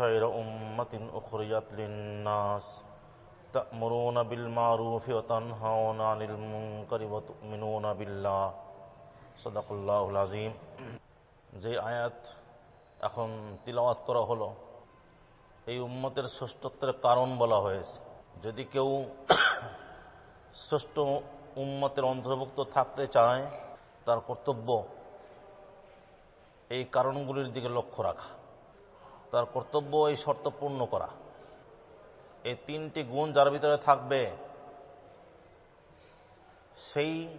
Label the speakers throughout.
Speaker 1: خير أمة أخرجت للناس تأمرون بالمعروف وتنهون عن المنكر وتؤمنون بالله صدق الله العظيم যে আয়াত এখন তিলাওয়াত করা হলো এই উম্মতের শ্রেষ্ঠত্বের কারণ বলা হয়েছে যদি কেউ শ্রেষ্ঠ উম্মতের অন্তর্ভুক্ত থাকতে চায় তার কর্তব্য এই কারণগুলির দিকে লক্ষ্য রাখা তার কর্তব্য এই শর্ত পূর্ণ করা। এই তিনটি গুণ যার ভিতরে থাকবে, সেই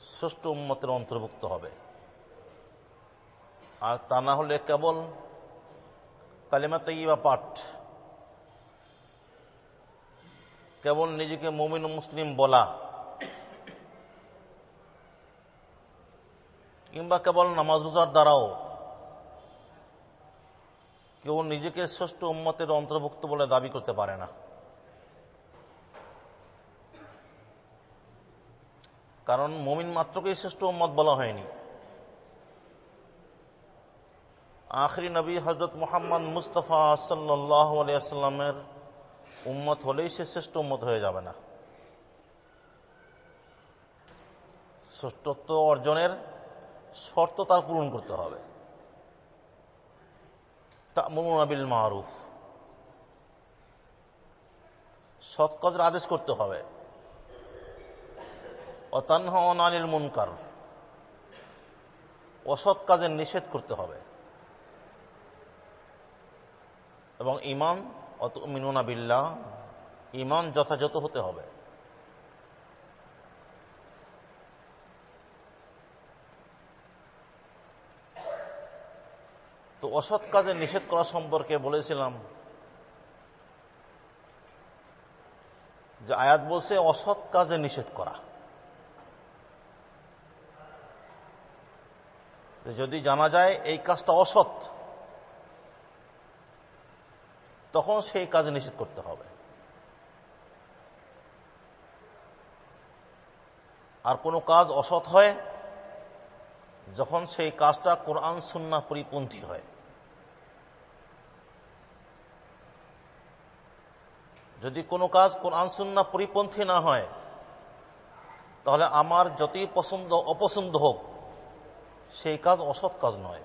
Speaker 1: শ্রেষ্ঠ উন্মতের অন্তর্ভুক্ত হবে। আর তা না হলে কেবল কালিমা বা পাঠ। কেবল নিজেকে মমিন মুসলিম বলা। কিংবা কেবল নামাজ রোজার দ্বারাও কেউ নিজেকে শ্রেষ্ঠ উম্মতের অন্তর্ভুক্ত বলে দাবি করতে পারে না। কারণ মমিন মাত্রকেই শ্রেষ্ঠ উম্মত বলা হয়নি। আখরি নবী হজরত মোহাম্মদ মুস্তফা সাল্লামের উম্মত হলেই সে শ্রেষ্ঠ উম্মত হয়ে যাবে না। শ্রেষ্ঠত্ব অর্জনের শর্ত তার পূরণ করতে হবে। মারুফ সৎ কাজের আদেশ করতে হবে। অতানহ অনানিল মুনকার অসৎ কাজের নিষেধ করতে হবে। এবং ইমান অত মিনুনা বিল্লাহ ইমান যথাযথ হতে হবে। তো অসৎ কাজে নিষেধ করা সম্পর্কে বলেছিলাম যে আয়াত বলছে অসৎ কাজে নিষেধ করা। যদি জানা যায় এই কাজটা অসৎ, তখন সেই কাজে নিষেধ করতে হবে। আর কোনো কাজ অসৎ হয় যখন সেই কাজটা কোরআন সুন্না পরিপন্থী হয়। যদি কোনো কাজ কোরআন সুন্না পরিপন্থী না হয়, তাহলে আমার যতই পছন্দ অপছন্দ হোক, সেই কাজ অসৎ কাজ নয়।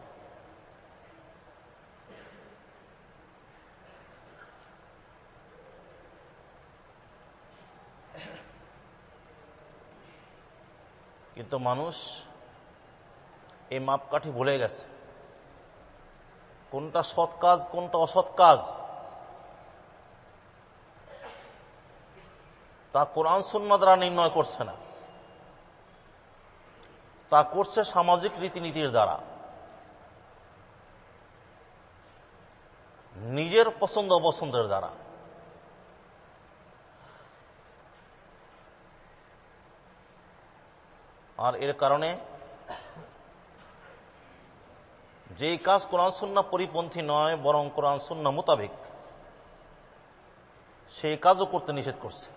Speaker 1: কিন্তু মানুষ এই মাপকাঠি ভুলে গেছে। কোনটা সৎ কাজ, কোনটা অসৎ কাজ? তা কোরআন শূন্য দ্বারা নির্ণয় করছে না। তা করছে সামাজিক রীতিনীতির দ্বারা। নিজের পছন্দ অপছন্দের দ্বারা। আর এর কারণে যেই কাজ কোরআন শূন্য পরিপন্থী নয়, বরং কোরআন শূন্য মোতাবেক। সেই কাজও করতে নিষেধ করছে।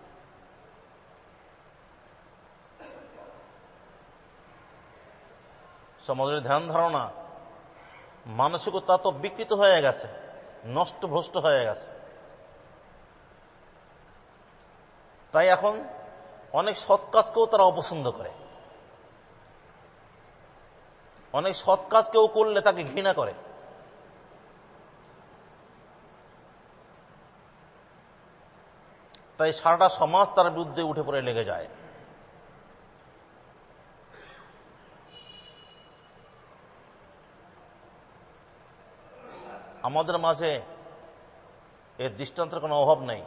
Speaker 1: সমাজের ধ্যান ধারণা মানসিকতা তো বিকৃত হয়ে গেছে নষ্ট ভ্রষ্ট হয়ে গেছে। তাই এখন অনেক সৎ কাজকেও তারা অপছন্দ করে। অনেক সৎ কাজ কেউ করলে তাকে ঘৃণা করে। তাই সারাটা সমাজ তার বিরুদ্ধে উঠে পড়ে লেগে যায়। আমাদের মাঝে এর দৃষ্টান্তের কোনো অভাব নেই।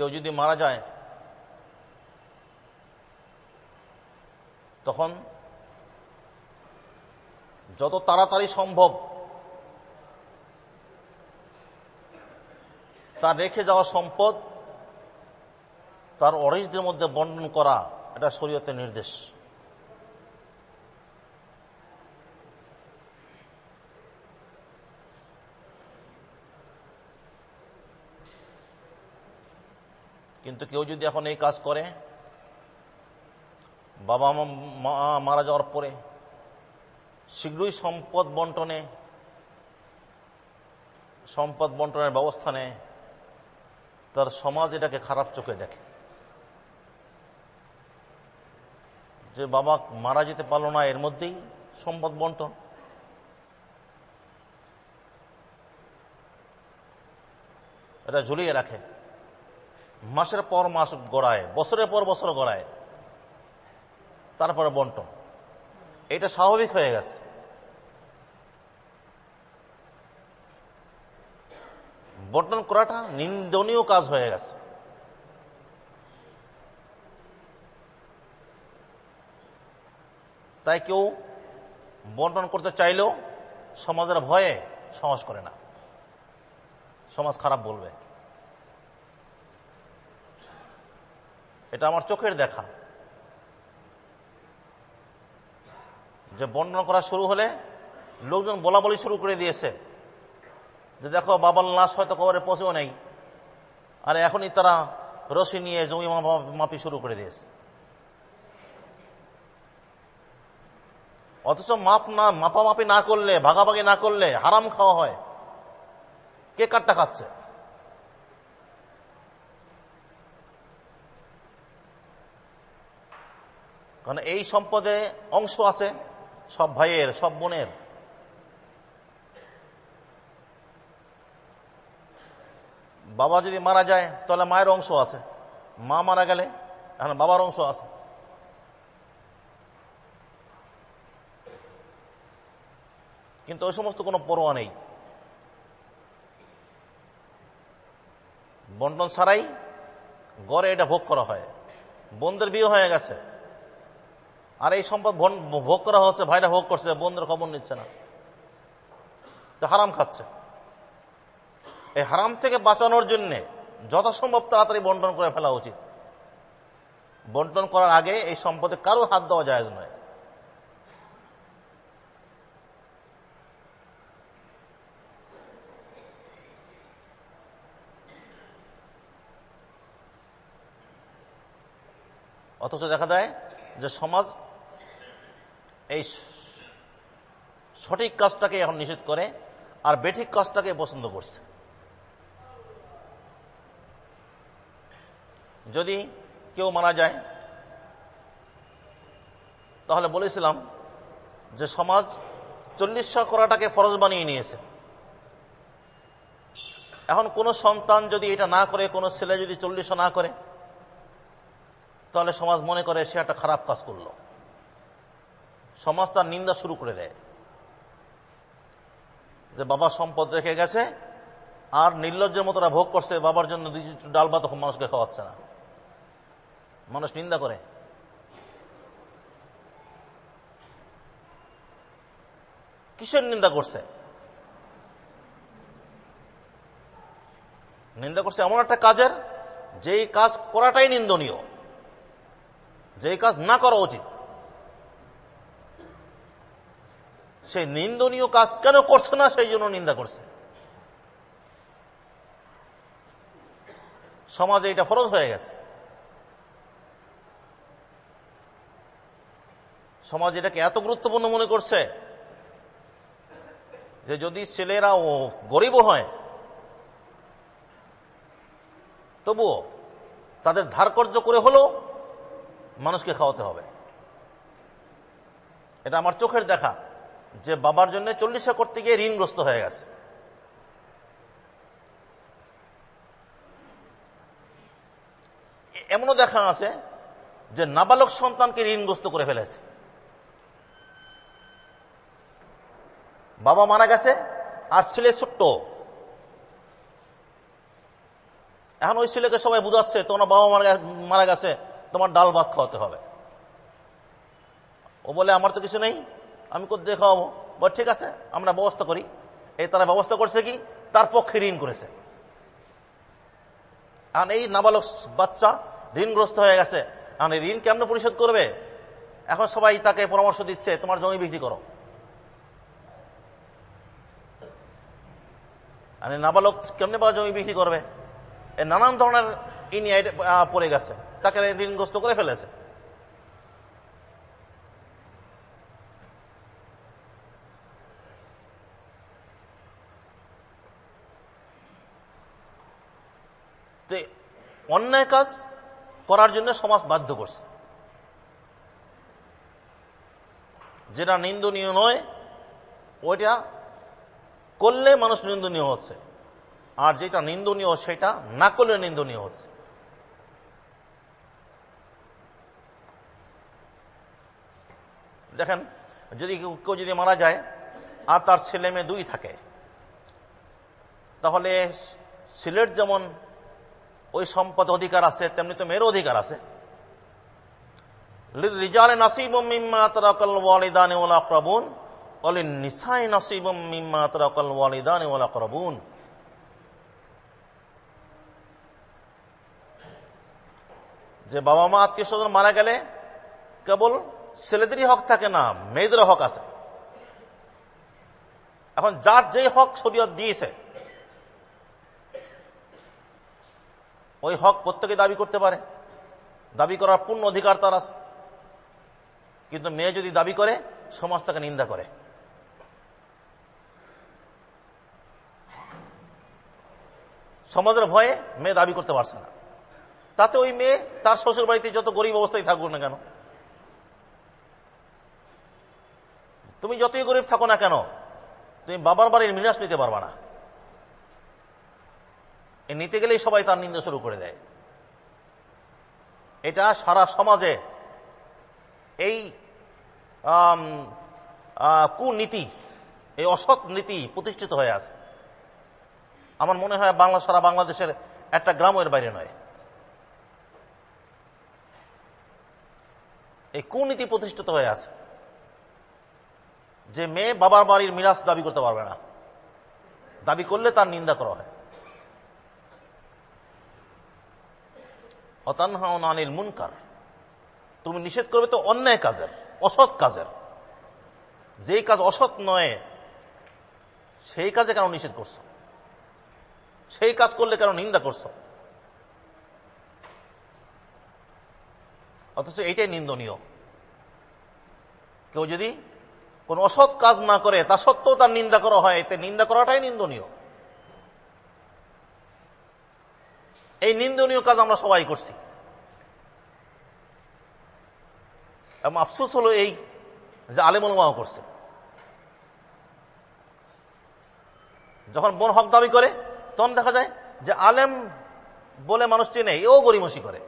Speaker 1: কেউ যদি মারা যায়, তখন যত তাড়াতাড়ি সম্ভব তার রেখে যাওয়া সম্পদ, তার অরিজদের মধ্যে বন্টন করা, এটা শরীয়তের নির্দেশ। কিন্তু কেউ যদি এখন এই কাজ করে, বাবা, মা মারা যাওয়ার পরে শীঘ্রই সম্পদ বন্টনে, সম্পদ বন্টনের ব্যবস্থা নেয়, তার সমাজ এটাকে খারাপ চোখে দেখে। যে বাবা মারা যেতে পারল না, এর মধ্যেই সম্পদ বন্টন। এটা ঝুলিয়ে রাখে। মাসের পর মাস গড়ায়, বছরের পর বছর গড়ায়। তারপরে বন্টন। এটা স্বাভাবিক হয়ে গেছে। বন্টন করাটা নিন্দনীয় কাজ হয়ে গেছে। তাই কেউ বন্টন করতে চাইলেও সমাজের ভয়ে সমাজ করে না। সমাজ খারাপ বলবে। এটা আমার চোখের দেখা। যে বর্ণনা করা শুরু হলে লোকজন বলা বলি শুরু করে দিয়েছে। যে দেখো বাবার লাশ হয়তো কবরে পৌঁছেও নেই। আর এখনই তারা রশি নিয়ে জমি মাপি শুরু করে দিয়েছে। অথচ মাপ না মাপামাপি না করলে, ভাগাভাগি না করলে হারাম খাওয়া হয়। কে কাটটা খাচ্ছে? কারণ এই সম্পদে অংশ আছে, সব ভাইয়ের, সব বোনের। বাবা যদি মারা যায়, তাহলে মায়ের অংশ আছে। মা মারা গেলে এখন বাবার অংশ আছে। কিন্তু ওই সমস্ত কোনো পরোয়া নেই। বন্টন ছাড়াই গড়ে এটা ভোগ করা হয়। বোনদের বিয়ে হয়ে গেছে। আর এই সম্পদ ভোগ করা হচ্ছে, ভাইরা ভোগ করছে বোনদের খবর নিচ্ছে না। তো হারাম খাচ্ছে। এই হারাম থেকে বাঁচানোর জন্য যথাসম্ভব তাড়াতাড়ি বন্টন করে ফেলা উচিত। বন্টন করার আগে এই সম্পদে কারও হাত দেওয়া যায় নয়। অথচ দেখা যায় যে সমাজ এই সঠিক কাজটাকে এখন নিষেধ করে আর বেঠিক কাজটাকে পছন্দ করছে। যদি কেউ মারা যায়, তাহলে বলেছিলাম যে সমাজ চল্লিশশো করাটাকে ফরজ বানিয়ে নিয়েছে। এখন কোন সন্তান যদি এটা না করে, কোনো ছেলে যদি চল্লিশশো না করে, তাহলে সমাজ মনে করে সে একটা খারাপ কাজ করল। সমাজ তার নিন্দা শুরু করে দেয়। যে বাবা সম্পদ রেখে গেছে, আর নির্লজ্জের মতো ভোগ করছে, বাবার জন্য ডাল ভাত মানুষকে খাওয়াচ্ছে না। মানুষ নিন্দা করে। কিসের নিন্দা করছে? নিন্দা করছে এমন একটা কাজের, যেই কাজ করাটাই নিন্দনীয়। যেই কাজ না করা উচিত। সেই নিন্দনীয় কাজ কেন করছে না, সেই জন্য নিন্দা করছে। সমাজে এটা ফরজ হয়ে গেছে। সমাজ এটাকে এত গুরুত্বপূর্ণ মনে করছে যে যদি ছেলেরা ও গরিব হয়, তবুও তাদের ধারকর্য করে হলেও মানুষকে খাওয়াতে হবে। এটা আমার চোখের দেখা। যে বাবার জন্য চল্লিশে করতে গিয়ে ঋণগ্রস্ত হয়ে গেছে। এমনও দেখা আছে যে নাবালক সন্তানকে ঋণগ্রস্ত করে ফেলেছে। বাবা মারা গেছে, আর ছেলে ছোট্ট। এখন ওই ছেলেকে সবাই বুঝাচ্ছে, তোমার বাবা মারা গেছে, তোমার ডাল ভাত খাওয়াতে হবে। ও বলে, আমার তো কিছু নেই। আমি কোথায় খাওয়াবো বল, ঠিক আছে? আমরা ব্যবস্থা করি। এই তারা ব্যবস্থা করছে কি? তার পক্ষে ঋণ করেছে। আর এই নাবালক বাচ্চা ঋণগ্রস্ত হয়ে গেছে। আর ঋণ কেমন পরিশোধ করবে? এখন সবাই তাকে পরামর্শ দিচ্ছে, তোমার জমি বিক্রি করো। আর নাবালক কেমনে বা জমি বিক্রি করবে? নানান ধরনের ইনি পড়ে গেছে। তাকে ঋণগ্রস্ত করে ফেলেছে। অন্যায় কাজ করার জন্য সমাজ বাধ্য করছে। যেটা নিন্দনীয় নয়, ওইটা করলে মানুষ নিন্দনীয় হচ্ছে। আর যেটা নিন্দনীয়, সেটা না করলে নিন্দনীয় হচ্ছে। দেখেন, যদি কেউ যদি মারা যায় আর তার ছেলে মেয়ে দুই থাকে, তাহলে ছেলের যেমন ওই সম্পদ অধিকার আছে, তেমনি তো মেয়ের অধিকার আছে। যে বাবা মা আত্মীয় স্বজন মারা গেলে কেবল ছেলেদেরই হক থাকে না মেয়েদের হক আছে। এখন যার যেই হক শরীয়ত দিয়েছে ওই হক প্রত্যেকে দাবি করতে পারে। দাবি করার পূর্ণ অধিকার তার আছে। কিন্তু মেয়ে যদি দাবি করে, সমাজ তাকে নিন্দা করে। সমাজের ভয়ে মেয়ে দাবি করতে পারছে না। তাতে ওই মেয়ে তার শ্বশুর বাড়িতে যত গরিব অবস্থায় থাকুক না কেন? তুমি যতই গরিব থাকো না কেন, তুমি বাবার বাড়ির মিরাজ নিতে পারবা না। নিতে গেলেই সবাই তার নিন্দা শুরু করে দেয়। এটা সারা সমাজে এই কুনীতি, এই অসৎ নীতি প্রতিষ্ঠিত হয়ে আছে। আমার মনে হয় বাংলা, সারা বাংলাদেশের একটা গ্রামের বাইরে নয়। এই কুনীতি প্রতিষ্ঠিত হয়ে আছে। যে মেয়ে বাবার বাড়ির মিরাজ দাবি করতে পারবে না। দাবি করলে তার নিন্দা করা হয়। অতানহাউন মুনকার। তুমি নিষেধ করবে তো অন্যায় কাজের, অসৎ কাজের। যেই কাজ অসৎ নয়, সেই কাজে কেন নিষেধ করছ? সেই কাজ করলে কেন নিন্দা করছ? অথচ এইটাই নিন্দনীয়। কেউ যদি কোন অসৎ কাজ না করে, তা সত্ত্বেও তার নিন্দা করা হয়, এতে নিন্দা করাটাই নিন্দনীয়। এই নিন্দনীয় কাজ আমরা সবাই করছি। এবং আফসোস হলো এই যে আলেমুলমাও করছে। যখন বোন হক দাবি করে, তখন দেখা যায় যে আলেম বলে মানুষ চেনে এও গরিমসি করে।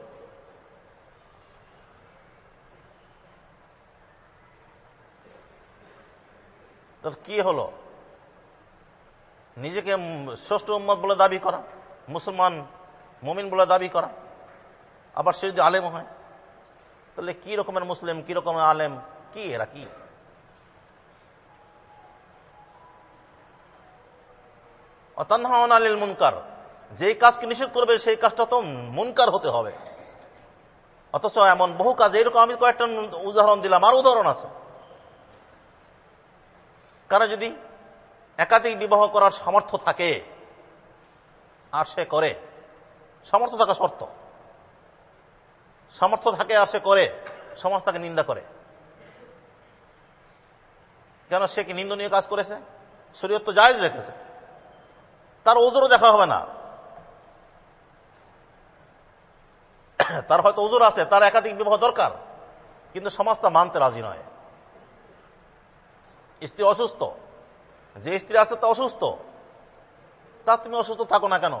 Speaker 1: তোর কি হলো? নিজেকে ষষ্ঠ উম্মত বলে দাবি করা, মুসলমান মমিন বলে দাবি করা। আবার সে যদি আলেম হয়, তাহলে কি রকমের মুসলিম, কি রকমের আলেম, কি এরা কি? অতান্হান আলিল মুনকার, যেই কাজকে নিষেধ করবে সেই কাজটা তো মুনকার হতে হবে। অথচ এমন বহু কাজ, এইরকম আমি কয়েকটা উদাহরণ দিলাম, আর উদাহরণ আছে। কারণ যদি একাধিক বিবাহ করার সামর্থ্য থাকে, আর সে করে সামর্থ্য থাকা শর্ত। সামর্থ্য থাকে আর সে করে, সমাজ তাকে নিন্দা করে। কেন সে কি নিন্দনীয় কাজ করেছে? শরীয়ত তো জায়জ রেখেছে। তার ওজোরও দেখা হবে না। তার হয়তো ওজোর আছে, তার একাধিক বিবাহ দরকার, কিন্তু সমাজ তা মানতে রাজি নয়। স্ত্রী অসুস্থ, যে স্ত্রী আছে তা অসুস্থ, তা তুমি অসুস্থ থাকো না কেন?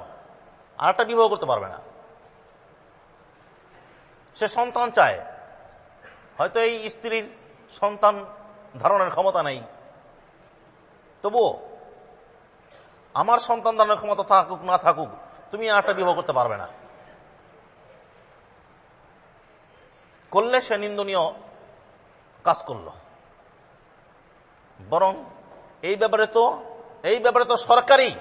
Speaker 1: আর একটা বিবাহ করতে পারবে না। সে সন্তান চায়। হয়তো এই স্ত্রীর সন্তান ধারণের ক্ষমতা নেই। তবুও আমার সন্তান ধারণের ক্ষমতা থাকুক, না থাকুক, তুমি আরেকটা বিবাহ করতে পারবে না। করলে সে নিন্দনীয় কাজ করল। বরং এই ব্যাপারে তো, এই ব্যাপারে তো সরকারই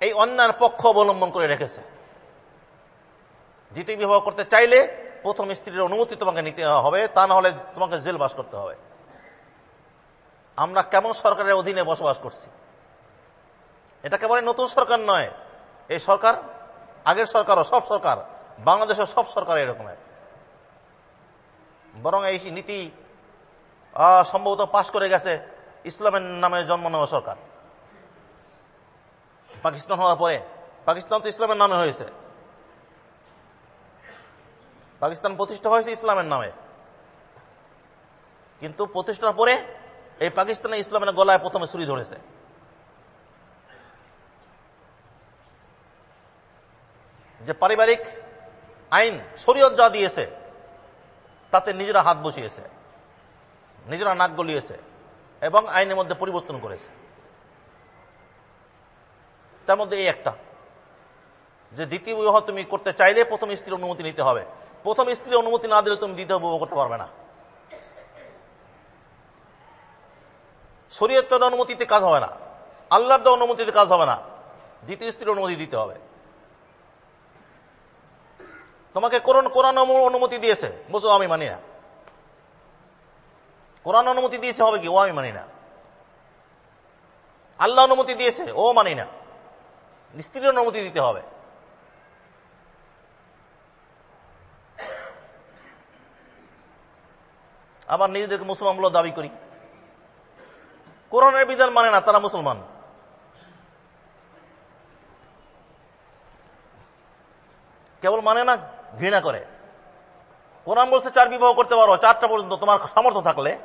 Speaker 1: এই অন্যায়ের পক্ষ অবলম্বন করে রেখেছে। দ্বিতীয় বিবাহ করতে চাইলে প্রথম স্ত্রীর অনুমতি তোমাকে নিতে হবে, তা না হলে তোমাকে জেল বাস করতে হবে। আমরা কেমন সরকারের অধীনে বসবাস করছি? এটা কেবল নতুন সরকার নয়। এই সরকার আগের সরকারও সব সরকার, বাংলাদেশের সব সরকার এরকমের বরং এই নীতি সম্ভবত পাশ করে গেছে ইসলামের নামে জন্ম নেওয়া সরকার। পাকিস্তান হওয়ার পরে, পাকিস্তান তো ইসলামের নামে হয়েছে। পাকিস্তান প্রতিষ্ঠা হয়েছে ইসলামের নামে। কিন্তু প্রতিষ্ঠার পরে এই পাকিস্তানে ইসলামের গলায় প্রথমে ছুরি ধরেছে। যে পারিবারিক আইন, শরীয়ত যা দিয়েছে, তাতে নিজেরা হাত বসিয়েছে, নিজেরা নাক গলিয়েছে এবং আইনের মধ্যে পরিবর্তন করেছে। তার মধ্যে এই একটা। যে দ্বিতীয় বিবাহ তুমি করতে চাইলে প্রথম স্ত্রীর অনুমতি নিতে হবে। প্রথম স্ত্রীর অনুমতি না দিলে তুমি দ্বিতীয় বিবাহ করতে পারবে না। শরীয়তের অনুমতিতে কাজ হবে না। আল্লাহর অনুমতিতে কাজ হবে না। দ্বিতীয় স্ত্রীর অনুমতি দিতে হবে। তোমাকে কোরআন কোরআন অনুমতি দিয়েছে। বুঝো আমি মানি না। কোরআন অনুমতি দিয়েছে হবে কি? ও, আমি মানি না। আল্লাহ অনুমতি দিয়েছে, ও মানি না। স্ত্রীর অনুমতি দিতে হবে। আবার নিজেদেরকে মুসলমান বলে দাবি করি। কোরআনের বিধান মানে না, তারা মুসলমান। কেবল মানে না, ঘৃণা করে। কোরআন বলছে, চার বিবাহ করতে পারো, চারটা পর্যন্ত তোমার সামর্থ্য থাকলে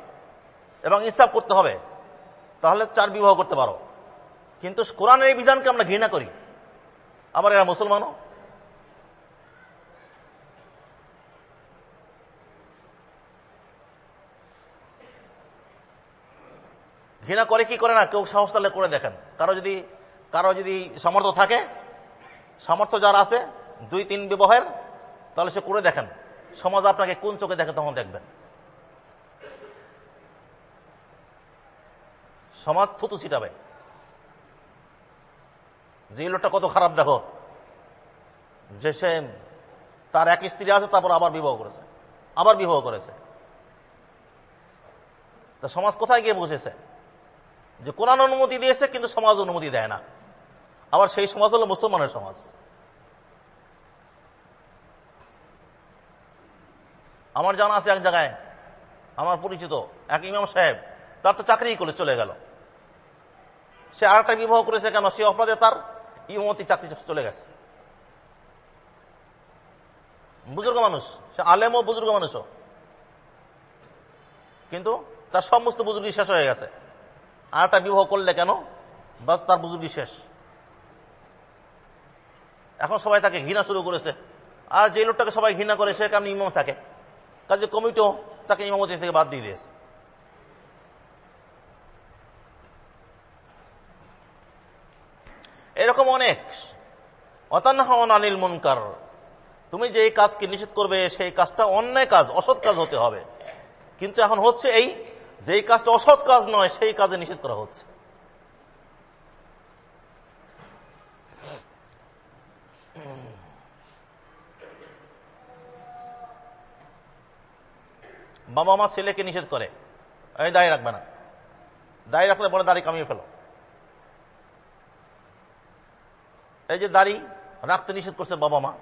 Speaker 1: এবং ইনসাফ করতে হবে, তাহলে চার বিবাহ করতে পারো। কিন্তু কোরআনের এই বিধানকে আমরা ঘৃণা করি। আবার এরা মুসলমানও? ঘৃণা করে কি করে না? কেউ সাহস তাহলে করে দেখেন। কারও যদি কারও যদি সামর্থ্য থাকে, সামর্থ্য যার আছে, দুই তিন বিবাহের, তাহলে সে করে দেখেন। সমাজ আপনাকে কোন চোখে দেখে তখন দেখবেন। সমাজ থুতু ছিটাবে। যে লোকটা কত খারাপ, দেখো। যে সে তার এক স্ত্রী আছে, তারপর আবার বিবাহ করেছে। আবার বিবাহ করেছে। তা সমাজ কোথায় গিয়ে বসেছে যে কোরআন অনুমতি দিয়েছে, কিন্তু সমাজ অনুমতি দেয় না। আবার সেই সমাজ হলো মুসলমানের সমাজ। আমার জানা আছে এক জায়গায়, আমার পরিচিত এক ইমাম সাহেব, তার তো চাকরি করে চলে গেল। সে আর একটা বিবাহ করেছে কেন? সে অপরাধে তার ইমতি চাকরি চলে গেছে। বুজুর্গ মানুষ, সে আলেম ও বুজুর্গ মানুষও কিন্তু তার সমস্ত বুজুর্গি শেষ হয়ে গেছে। আর একটা বিবাহ করলে কেন? বাস তার বুজুর্গি শেষ। এখন সবাই তাকে ঘৃণা শুরু করেছে। আর যে লোকটাকে সবাই ঘৃণা করে, সে কেমন ইমাম থাকে? কাজে কমিটিও তাকে ইমামতি থেকে বাদ দিয়ে দিয়েছে। এরকম অনেক। অতান্নাহন আনিল মুনকার। তুমি যে কাজকে নিষেধ করবে, সেই কাজটা অন্যায় কাজ, অসৎ কাজ হতে হবে। কিন্তু এখন হচ্ছে এই যেই কাজটা অসৎ কাজ নয়, সেই কাজে নিষেধ করা হচ্ছে। বাবা মা ছেলেকে নিষেধ করে। এই দাঁড়িয়ে রাখবে না। দাঁড়িয়ে রাখলে বলে দাড়ি কামিয়ে ফেলো। এই যে দাড়ি রাখতে নিষেধ করছে বাবা মা।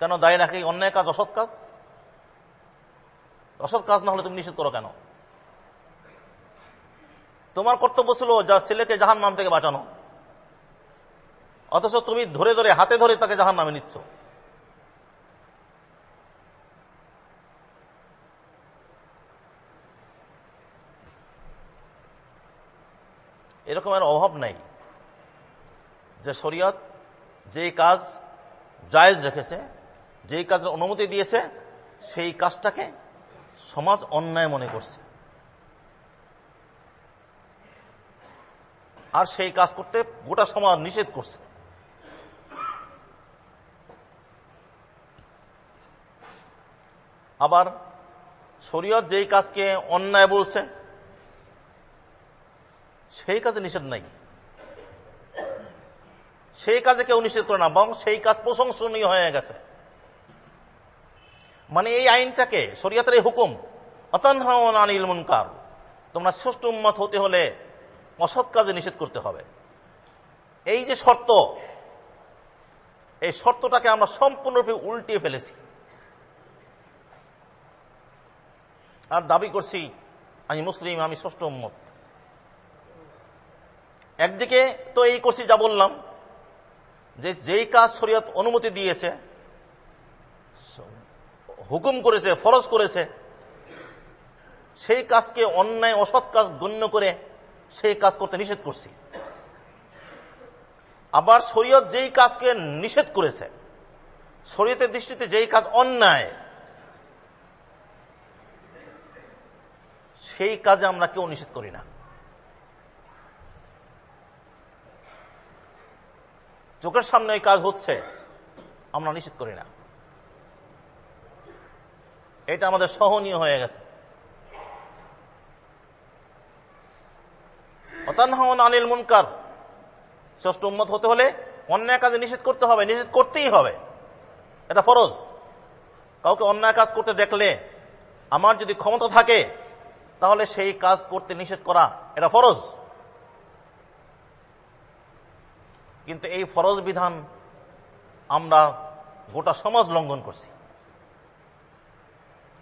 Speaker 1: কেন দাঁড়িয়ে রাখে অন্যায় কাজ, অসৎ কাজ? অসৎ কাজ না হলে তুমি নিষেধ করো কেন? তোমার কর্তব্য ছিল যা ছেলেকে জাহান নাম থেকে বাঁচানো। অথচ তুমি ধরে ধরে, হাতে ধরে তাকে জাহান নামে নিচ্ছ এরকমের অভাব নাই। যে শরীয়ত যেই কাজ জায়েজ রেখেছে, যেই কাজের অনুমতি দিয়েছে, সেই কাজটাকে সমাজ অন্যায় মনে করছে। আর সেই কাজ করতে গোটা সমাজ নিষেধ করছে। আবার শরীয়ত যেই কাজকে অন্যায় বলছে, সেই কাজে নিষেধ নাই। সেই কাজে কেউ নিষেধ করে না, বরং সেই কাজ প্রশংসনীয় হয়ে গেছে। মানে এই আইনটাকে, শরিয়াতের এই হুকুম অতনহানিল মুনকার, তোমরা সুষ্ঠ উন্মত হতে হলে অসৎ কাজে নিষেধ করতে হবে। এই যে শর্ত, এই শর্তটাকে আমরা সম্পূর্ণরূপে উল্টিয়ে ফেলেছি। আর দাবি করছি, আমি মুসলিম, আমি ষষ্ঠ উম্মত। একদিকে তো এই করছি যা বললাম যে যেই কাজ শরীয়ত অনুমতি দিয়েছে হুকুম করেছে, ফরজ করেছে, সেই কাজকে অন্যায়, অসৎ কাজ গণ্য করে সেই কাজ করতে নিষেধ করছি। আবার শরীয়ত যেই কাজকে নিষেধ করেছে, শরীয়তের দৃষ্টিতে যেই কাজ অন্যায়, সেই কাজে আমরা কেউ নিষেধ করি না। চোখের সামনে এই কাজ হচ্ছে, আমরা নিষেধ করি না। এটা আমাদের সহনীয় হয়ে গেছে। আনিল মুনকার। ষষ্ঠ উন্মত হতে হলে অন্যায় কাজে নিষেধ করতে হবে, নিষেধ করতেই হবে। এটা ফরজ। কাউকে অন্যায় কাজ করতে দেখলে আমার যদি ক্ষমতা থাকে, তাহলে সেই কাজ করতে নিষেধ করা, এটা ফরজ। কিন্তু এই ফরজ বিধান আমরা গোটা সমাজ লঙ্ঘন করছি।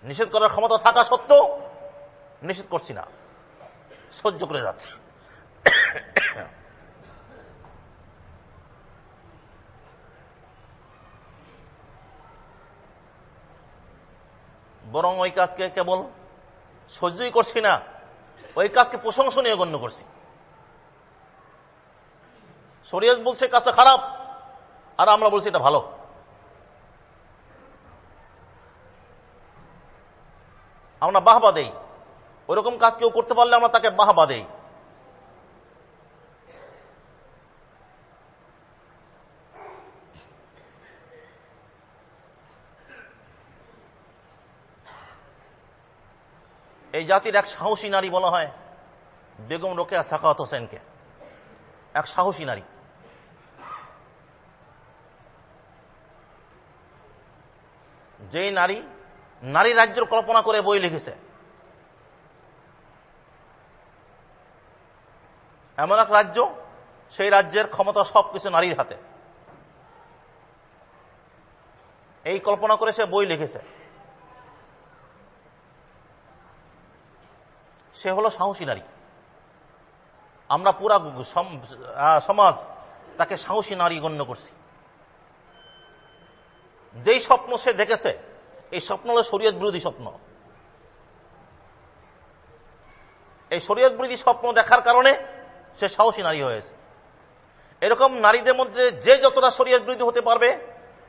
Speaker 1: নিষেধ করার ক্ষমতা থাকা সত্ত্বেও নিষেধ করছি না। সহ্য করে যাচ্ছি। বরং ওই কাজকে কেবল সহ্যই করছি না, ওই কাজকে প্রশংসনীয় গণ্য করছি। শরীয়ত বলছে কাজটা খারাপ, আর আমরা বলছি এটা ভালো। আমরা বাহবা দেই। ওইরকম কাজ কেউ করতে পারলে আমরা তাকে বাহবা দেই। এই জাতির এক সাহসী নারী বলা হয় বেগম রোকেয়া সাকাত হোসেনকে। এক সাহসী নারী। যেই নারী নারী রাজ্যের কল্পনা করে বই লিখেছে। এমন এক রাজ্য, সেই রাজ্যের ক্ষমতা সবকিছু নারীর হাতে। এই কল্পনা করে সে বই লিখেছে। সে হলো সাহসী নারী। আমরা পুরা সমাজ তাকে সাহসী নারী গণ্য করছি। যেই স্বপ্ন সে দেখেছে, এই স্বপ্ন হল শরীয়ত বিরোধী স্বপ্ন। এই শরীয়ত বিরোধী স্বপ্ন দেখার কারণে সে সাহসী নারী হয়েছে। এরকম নারীদের মধ্যে যে যতটা শরীয়ত বিরোধী হতে পারবে,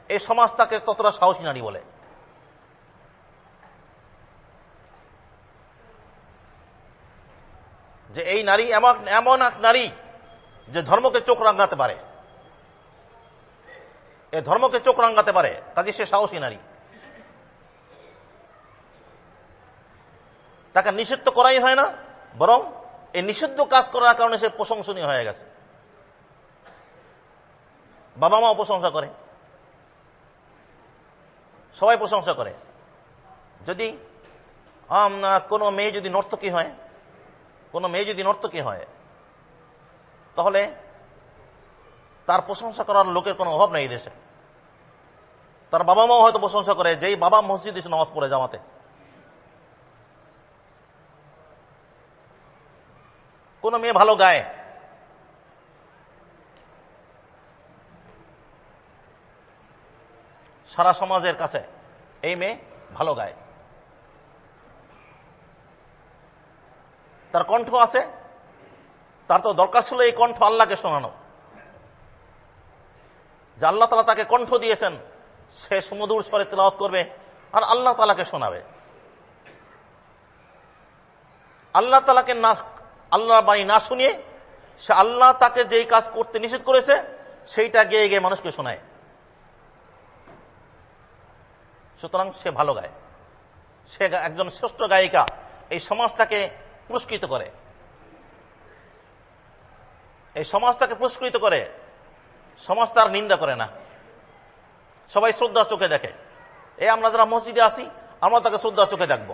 Speaker 1: এই সমাজ তাকে ততটা সাহসী নারী বলে। যে এই নারী এমন এমন এক নারী যে ধর্মকে চোখ রাঙ্গাতে পারে। এ ধর্মকে চোখ রাঙ্গাতে পারে, কাজে সে সাহসী নারী। তাকে নিষিদ্ধ করাই হয় না, বরং এই নিষিদ্ধ কাজ করার কারণে সে প্রশংসনীয় হয়ে গেছে। বাবা মাও প্রশংসা করে। সবাই প্রশংসা করে। যদি কোনো মেয়ে যদি নর্তকী হয়, কোনো মেয়ে যদি নর্তকী হয়, তাহলে তার প্রশংসা করার লোকের কোনো অভাব নেই দেশে। তার বাবা মাও হয়তো প্রশংসা করে, যেই বাবা মসজিদ এসে নামাজ পড়ে জামাতে। কোন মেয়ে ভালো গায়? সারা সমাজের কাছে এই মেয়ে ভালো গায়। তার কণ্ঠ আছে? তার তো দরকার ছিল এই কণ্ঠ আল্লাহকে শোনানো। যে আল্লাহ তালা তাকে কণ্ঠ দিয়েছেন সে সুমধুর স্বরে তেলাওয়াত করবে আর আল্লাহ তালাকে শোনাবে। আল্লাহ তালাকে না, আল্লাহর বাণী না শুনিয়ে সে আল্লাহ তাকে যেই কাজ করতে নিষেধ করেছে, সেইটা গিয়ে গিয়ে মানুষকে শোনায়। সুতরাং সে ভালো গায়। সে একজন শ্রেষ্ঠ গায়িকা এই সমাজটাকে পুরস্কৃত করে। এই সমাজটাকে পুরস্কৃত করে, সমাজ তার নিন্দা করে না। সবাই শ্রদ্ধার চোখে দেখে। এই আমরা যারা মসজিদে আসি আমরা তাকে শ্রদ্ধার চোখে দেখব।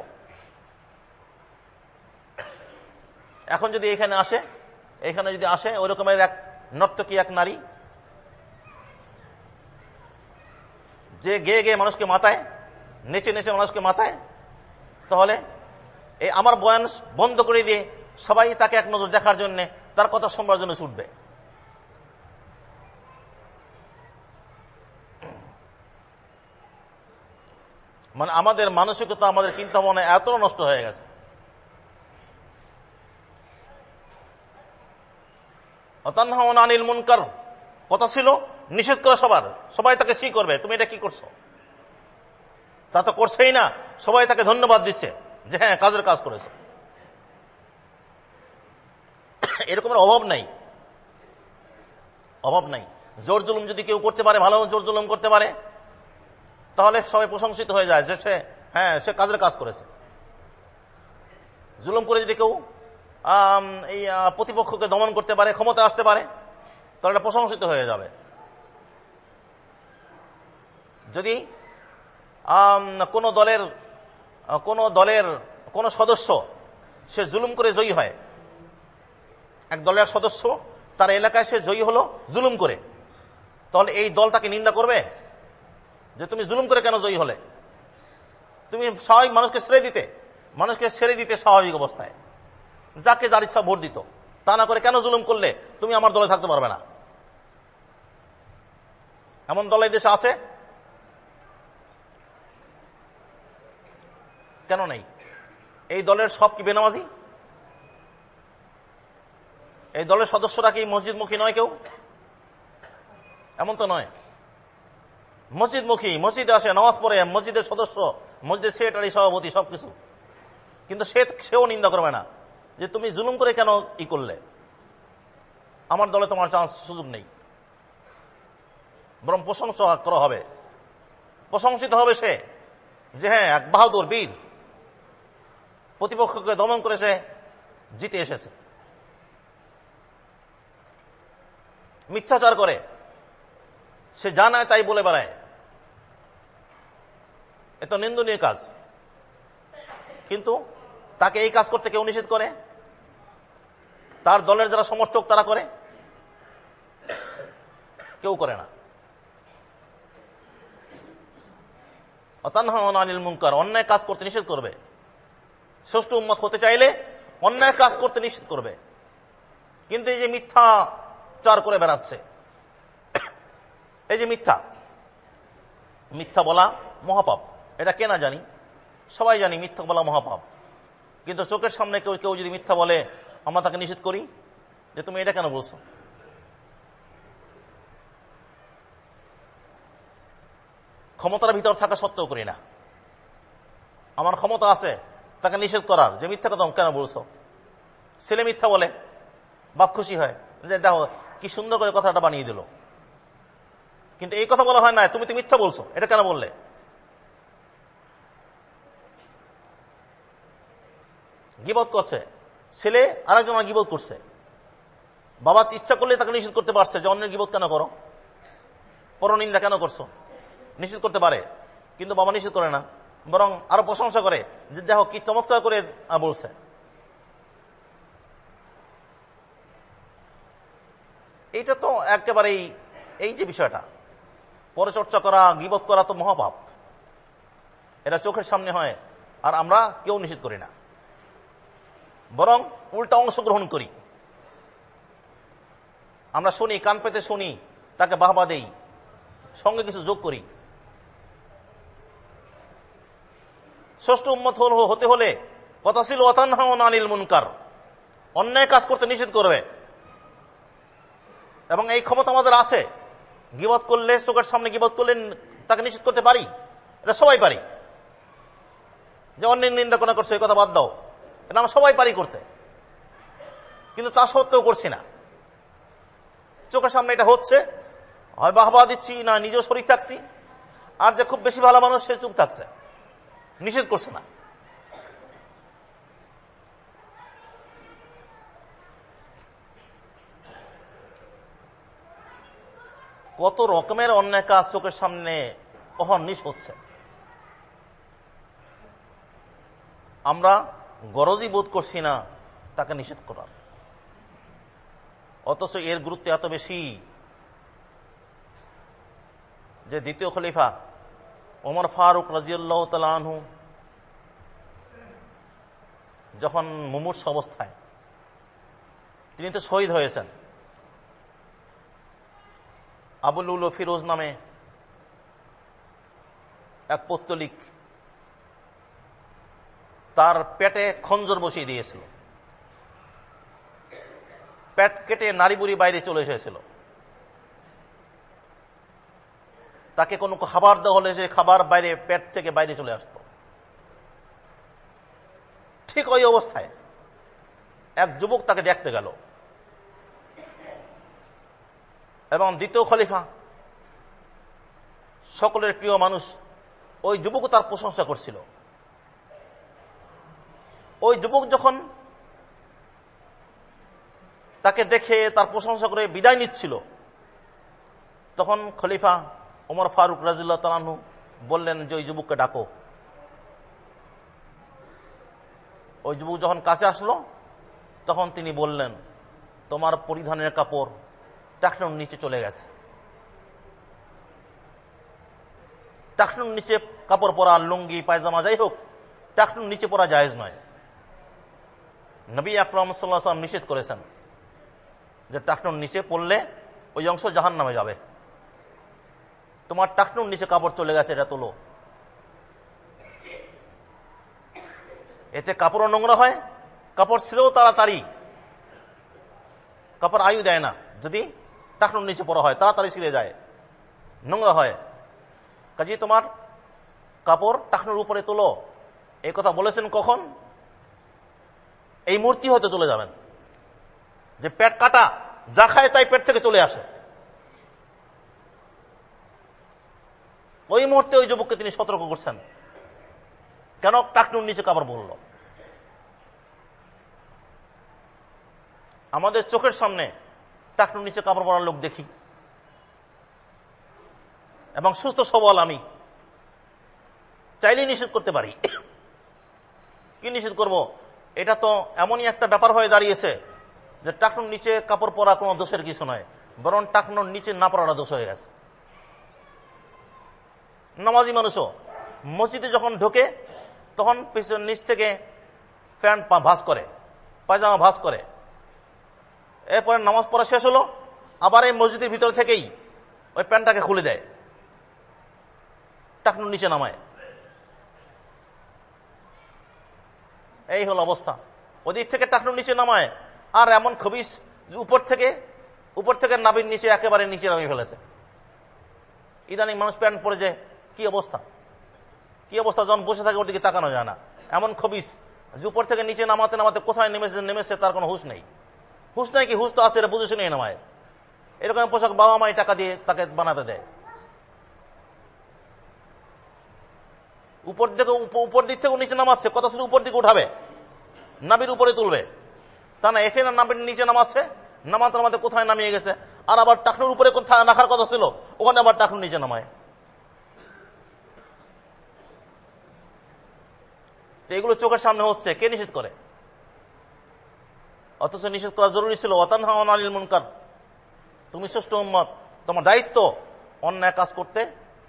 Speaker 1: এখন যদি এখানে আসে, এখানে যদি আসে, ওই রকমের এক নর্তকী, এক নারী, যে গেয়ে গেয়ে মানুষকে মাথায় নেচে নেচে মানুষকে মাথায় তাহলে এই আমার বয়ান বন্ধ করে দিয়ে সবাই তাকে এক নজর দেখার জন্য তার কথা শোনবার জন্য ছুটবে। মানে আমাদের মানসিকতা, আমাদের চিন্তা মনে এত নষ্ট হয়ে গেছে। অনিল মুনকার। কথা ছিল, নিষেধ করা সবার। সবাই তাকে সি করবে। তুমি এটা কি করছ? তা তো করছেই না। সবাই তাকে ধন্যবাদ দিচ্ছে যে হ্যাঁ কাজের কাজ করেছে। এরকমের অভাব নাই। অভাব নাই। জোর জুলুম যদি কেউ করতে পারে, ভালো জোর জুলুম করতে পারে তাহলে সবাই প্রশংসিত হয়ে যায় যে সে হ্যাঁ সে কাজের কাজ করেছে। জুলুম করে যদি কেউ এই প্রতিপক্ষকে দমন করতে পারে ক্ষমতা আসতে পারে, তাহলে এটা প্রশংসিত হয়ে যাবে। যদি কোন দলের কোন দলের, কোন সদস্য, সে জুলুম করে জয়ী হয়, এক দলের সদস্য, তার এলাকায় সে জয়ী হলো জুলুম করে, তাহলে এই দল তাকে নিন্দা করবে? যে তুমি জুলুম করে কেন জয়ী হলে? তুমি স্বাভাবিক মানুষকে ছেড়ে দিতে, মানুষকে ছেড়ে দিতে স্বাভাবিক অবস্থায়। যাকে যার ইচ্ছা ভোট দিত, তা না করে কেন জুলুম করলে তুমি আমার দলে থাকতে পারবে না? এমন দল এই দেশে আছে? কেন নেই? এই দলের সব কি বেনামাজি? এই দলের সদস্যরা কি মসজিদমুখী নয় কেউ? এমন তো নয়। মসজিদমুখী, মসজিদে আসে, নামাজ পড়ে, মসজিদের সদস্য, মসজিদের সেক্রেটারি, সভাপতি, সবকিছু। কিন্তু সে, সেও নিন্দা করবে না। যে তুমি জুলুম করে কেন ই করলে? আমার দলে তোমার চান্স সুযোগ নেই। বরং প্রশংসা করা হবে। প্রশংসিত হবে সে যে হ্যাঁ এক বাহাদুর বীর। প্রতিপক্ষকে দমন করে সে জিতে এসেছে। মিথ্যাচার করে। সে জানায় তাই বলে বেড়ায়। এত নিন্দনীয় কাজ। কিন্তু তাকে এই কাজ করতে কেউ নিষেধ করে? তার দলের যারা সমর্থক, তারা করে? কেউ করে না। অতানহানিল মুঙ্কার অন্যায় কাজ করতে নিষেধ করবে। ষষ্ঠ উন্মত হতে চাইলে অন্যায় কাজ করতে নিষেধ করবে। কিন্তু এই যে মিথ্যা চার করে বেড়াচ্ছে, এই যে মিথ্যা মিথ্যা বলা মহাপাপ। এটা কেনা জানি। সবাই জানি মিথ্যা বলা মহাপাপ। কিন্তু চোখের সামনে কেউ কেউ যদি মিথ্যা বলে, আমরা তাকে নিষেধ করি? যে তুমি এটা কেন বলছো? ক্ষমতার ভিতর থাকা সত্ত্বেও করি না। আমার ক্ষমতা আছে, তাকে নিষেধ করার। যে মিথ্যা কথা কেন বলছো? ছেলে মিথ্যা বলে, বাপ খুশি হয়, যে দেখো কি সুন্দর করে কথাটা বানিয়ে দিল। কিন্তু এই কথা বলা হয় না, তুমি তো মিথ্যা বলছো, এটা কেন বললে? গিবত করছে। ছেলে আরেকজন গিবত করছে। বাবা ইচ্ছা করলে তাকে নিষেধ করতে পারছে যে অন্যের গিবত কেন করো? পরনিন্দা কেন করছ? নিষেধ করতে পারে, কিন্তু বাবা নিষেধ করে না, বরং আরও প্রশংসা করে যে দেখো কি চমৎকার করে বলছে। এইটা তো একেবারেই এই যে বিষয়টা, পরচর্চা করা, গিবত করা তো মহাপাপ। এটা চোখের সামনে হয়, আর আমরা কেউ নিষেধ করি না। বরং উল্টা অংশগ্রহণ করি। আমরা শুনি, কান পেতে শুনি, তাকে বাহবা দেই, সঙ্গে কিছু যোগ করি। ষষ্ঠ উম্মত হতে হলে কথা ছিল অতানহানিল মুনকার, অন্যায় কাজ করতে নিষেধ করবে। এবং এই ক্ষমতা আমাদের আছে। গিবত করলে, চোখের সামনে গিবত করলে তাকে নিষেধ করতে পারি। এটা সবাই পারি। যে অন্যের নিন্দা কোনা করছে, এই কথা বাদ দাও। এটা আমরা সবাই পারি করতে। কিন্তু তা সত্ত্বেও করছি না। চোখের সামনে এটা হচ্ছে, হয় বাহবা দিচ্ছি, না নিজেও শরীর থাকছি, আর যে খুব বেশি ভালো মানুষ সে চুপ থাকছে। নিষেধ করছে না। কত রকমের অন্যায় কাজ চোখের সামনে অহর্নিশ হচ্ছে। আমরা গরজই বোধ করছি না, তাকে নিষেধ করার। অথচ এর গুরুত্ব এত বেশি যে দ্বিতীয় খলিফা ওমর ফারুক রাজিউল্লাহ তালু যখন মুমূর্ষ অবস্থায়, তিনি তো শহীদ হয়েছেন। আবুল উল ফিরোজ নামে এক পত্তলিক তার পেটে খঞ্জর বসিয়ে দিয়েছিল। পেট কেটে নারী বুড়ি বাইরে চলে এসেছিল। তাকে কোনো খাবার দেওয়া হলে সে খাবার বাইরে, পেট থেকে বাইরে চলে আসত। ঠিক ওই অবস্থায় এক যুবক তাকে দেখতে গেল। এবং দ্বিতীয় খলিফা, সকলের প্রিয় মানুষ, ওই যুবক তার প্রশংসা করছিল। ওই যুবক যখন তাকে দেখে, তার প্রশংসা করে বিদায় নিচ্ছিল, তখন খলিফা ওমর ফারুক রাজিল্লাহ তালানহু বললেন যে, ওই যুবককে ডাকো। ওই যুবক যখন কাছে আসলো, তখন তিনি বললেন, তোমার পরিধানের কাপড় টাকনুর নিচে চলে গেছে। টাকনুর নিচে কাপড় পরা লুঙ্গি, পায়জামা যাই হোক টাকনুর নিচে পরা জায়েজ নয়। নবী আকরম সাল্লাম নিষেধ করেছেন যে টাকনুর নিচে পড়লে ওই অংশ জাহান নামে যাবে। তোমার টাকনুর নিচে কাপড় চলে গেছে, এটা তোলো। এতে কাপড়ও নোংরা হয়, কাপড় ছিলেও তাড়াতাড়ি। কাপড় আয়ু দেয় না, যদি টাকনুর নিচে পড়া হয়, তাড়াতাড়ি ছিঁড়ে যায়, নোংরা হয়। কাজে তোমার কাপড় টাকনুর উপরে তোলো। এই কথা বলেছেন কখন? এই মূর্তি হতে চলে যাবেন। যে পেট কাটা, যা খায় তাই পেট থেকে চলে আসে। ওই মুহূর্তে ওই যুবককে তিনি সতর্ক করছেন। কেন? টাকনুর নিচে কাপড় বলল। আমাদের চোখের সামনে টাকনুর নিচে কাপড় পরার লোক দেখি। এবং সুস্থ সবল আমি। চাইলেই নিষেধ করতে পারি। কি নিষেধ করব? এটা তো এমনই একটা ব্যাপার হয়ে দাঁড়িয়েছে যে টাকনুর নিচে কাপড় পরা কোনো দোষের কিছু নয়, বরং টাকনুর নিচে না পড়াটা দোষ হয়ে গেছে। নামাজি মানুষও, মসজিদে যখন ঢোকে, তখন পিছন নিচ থেকে প্যান্ট ভাস করে, পায়জামা ভাস করে। এরপরে নামাজ পড়া শেষ হলো, আবার এই মসজিদের ভিতর থেকেই ওই প্যান্টটাকে খুলে দেয়। টাকনুর নিচে নামায়। এই হল অবস্থা। ওদিক থেকে টাকনুর নিচে নামায়। আর এমন খবিস উপর থেকে উপর থেকে নাবির নিচে একেবারে নিচে নামিয়ে ফেলেছে। ইদানিং মানুষ প্যান্ট পরে যে, কি অবস্থা? কি অবস্থা? যখন বসে থাকে ওর দিকে তাকানো যায় না। এমন খবিস যে উপর থেকে নিচে নামাতে নামাতে কোথায় নেমেছে নেমেছে তার কোনো হুশ নেই। হুশ নাই কি? হুশ তো আছে, এটা বুঝে শুনে নামায়। এরকম পোশাক বাবা মাই টাকা দিয়ে তাকে বানাতে দেয়। উপর দিকে উপর দিক থেকে নিচে নামাচ্ছে, কথা শুধু উপর দিকে উঠাবে। নাবির উপরে তুলবে। তা না, এখানে নাবির নিচে নামাচ্ছে নামাতে নামাতে কোথায় নামিয়ে গেছে? আর আবার টাকনুর উপরে রাখার কথা ছিল? ওখানে আবার টাকনুর নিচে নামায়। এগুলো চোখের সামনে হচ্ছে, কে নিষেধ করে? অথচ নিষেধ করা জরুরি ছিল অতান হাওয়ান আলিল মুনকার। তুমি শ্রেষ্ঠ উম্মত, তোমার দায়িত্ব অন্যায় কাজ করতে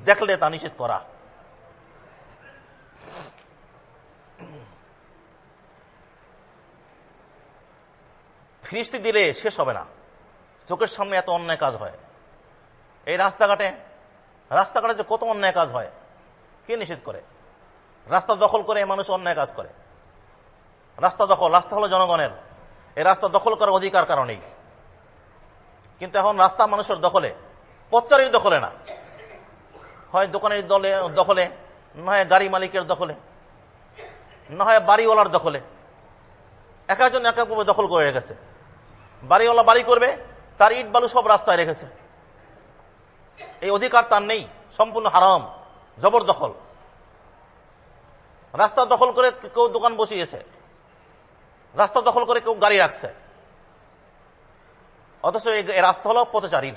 Speaker 1: দেখলে তা নিষেধ করা। ফিরিস্তি দিলে শেষ হবে না। চোখের সামনে এত অন্যায় কাজ হয়। এই রাস্তাঘাটে রাস্তাঘাটে যে কত অন্যায় কাজ হয়, কে নিষেধ করে? রাস্তা দখল করে মানুষ অন্যায় কাজ করে। রাস্তা দখল, রাস্তা হলো জনগণের। এই রাস্তা দখল করার অধিকার কারণেই কিন্তু এখন রাস্তা মানুষের দখলে, পথচারীর দখলে না। হয় দোকানের দলে, দখলে নয় গাড়ি মালিকের দখলে না হয় বাড়িওয়ালার দখলে। এক একজন এক একভাবে দখল করে রেখেছে। বাড়িওয়ালা বাড়ি করবে, তার ইট বালু সব রাস্তায় রেখেছে। এই অধিকার তার নেই, সম্পূর্ণ হারাম জবরদখল রাস্তা দখল করে কেউ দোকান বসিয়েছে, রাস্তা দখল করে কেউ গাড়ি রাখছে। অথচ এই রাস্তা হলো পথচারীর।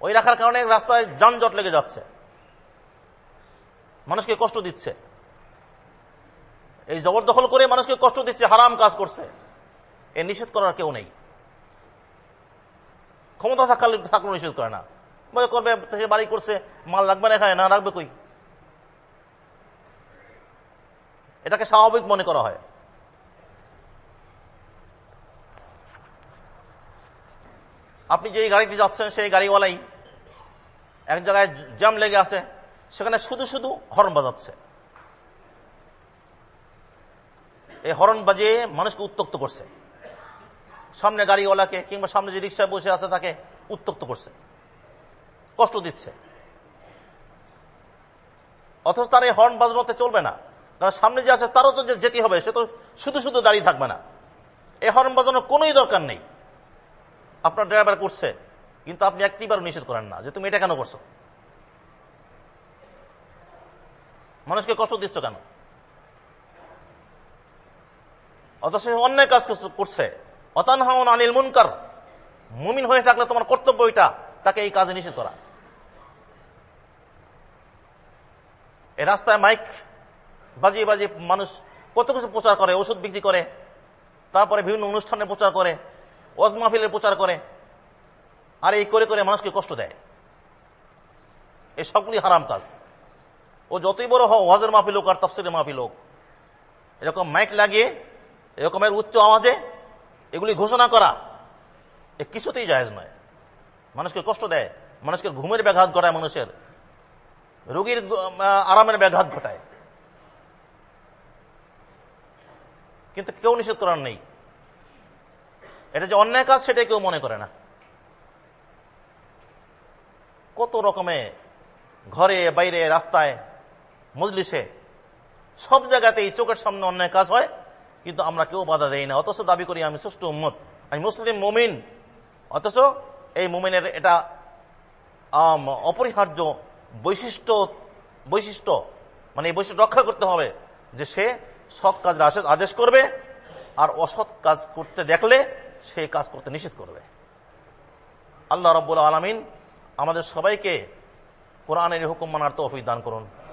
Speaker 1: ওই রাখার কারণে রাস্তায় যানজট লেগে যাচ্ছে। মানুষকে কষ্ট দিচ্ছে। এই জবরদখল করে মানুষকে কষ্ট দিচ্ছে, হারাম কাজ করছে। এ নিষেধ করার কেউ নেই। ক্ষমতা থাকলে থাকলে নিষেধ করে না। মনে করবে, সে বাড়ি করছে, মাল রাখবে না এখানে, না রাখবে কই? এটাকে স্বাভাবিক মনে করা হয়। আপনি যে গাড়িতে যাচ্ছেন, সেই গাড়িওয়ালাই এক জায়গায় জ্যাম লেগে আছে। সেখানে শুধু শুধু হর্ন বাজাচ্ছে। এই হর্ন বাজিয়ে মানুষকে উত্তক্ত করছে। সামনে গাড়িওয়ালাকে কিংবা সামনে যে রিক্সায় বসে আছে তাকে উত্তক্ত করছে। কষ্ট দিচ্ছে। অথচ তার এই হর্ন বাজনাতে চলবে না। কারণ সামনে যে আছে তারও তো যেতে হবে, সে তো শুধু শুধু দাঁড়িয়ে থাকবে না। এই হর্ন বাজানোর কোনোই দরকার নেই। আপনার ড্রাইভার করছে, কিন্তু আপনি একটিবার নিষেধ করেন না যে তুমি এটা কেন করছ? মানুষকে কষ্ট দিচ্ছ কেন? অথচ অন্যায় কাজ করছে অতানহাউন আনিল মুনকার। মুমিন হয়ে থাকলে তোমার কর্তব্য এটা, তাকে এই কাজে নিষেধ করা। এই রাস্তায় মাইক বাজিয়ে বাজিয়ে মানুষ কত কিছু প্রচার করে, ওষুধ বিক্রি করে, তারপরে বিভিন্ন অনুষ্ঠানে প্রচার করে, ওয়াজ মাহফিলের প্রচার করে, আর এই করে করে মানুষকে কষ্ট দেয়। এই সবগুলি হারাম কাজ। ও যতই বড় হোক, ওয়াজের মাহফিল হোক আর তফসিলের মাহফিল হোক, এরকম মাইক লাগিয়ে এরকমের উচ্চ আওয়াজে এগুলি ঘোষণা করা এ কিছুতেই জায়েজ নয়। মানুষকে কষ্ট দেয়, মানুষকে ঘুমের ব্যাঘাত ঘটায় মানুষের, রোগীর আরামের ব্যাঘাত ঘটায়। কিন্তু কেউ নিষেধ করার নেই। এটা যে অন্যায় কাজ সেটাই কেউ মনে করে না। কত রকমে ঘরে, বাইরে, রাস্তায় মজলিসে। সব জায়গাতেই চোখের সামনে অন্যায় কাজ হয়, কিন্তু আমরা কেউ বাধা দেই না। অথচ দাবি করি আমি সুষ্ঠু উম্মত, আমি মুসলিম মুমিন। অথচ এই মুমিনের এটা অপরিহার্য বৈশিষ্ট্য বৈশিষ্ট্য মানে এই বৈশিষ্ট্য রক্ষা করতে হবে যে সে সৎ কাজের আদেশ করবে, আর অসৎ কাজ করতে দেখলে সে কাজ করতে নিষেধ করবে। আল্লাহ রব্বুল আলমিন আমাদের সবাইকে কোরআনের হুকুম মানার তৌফিক দান করুন।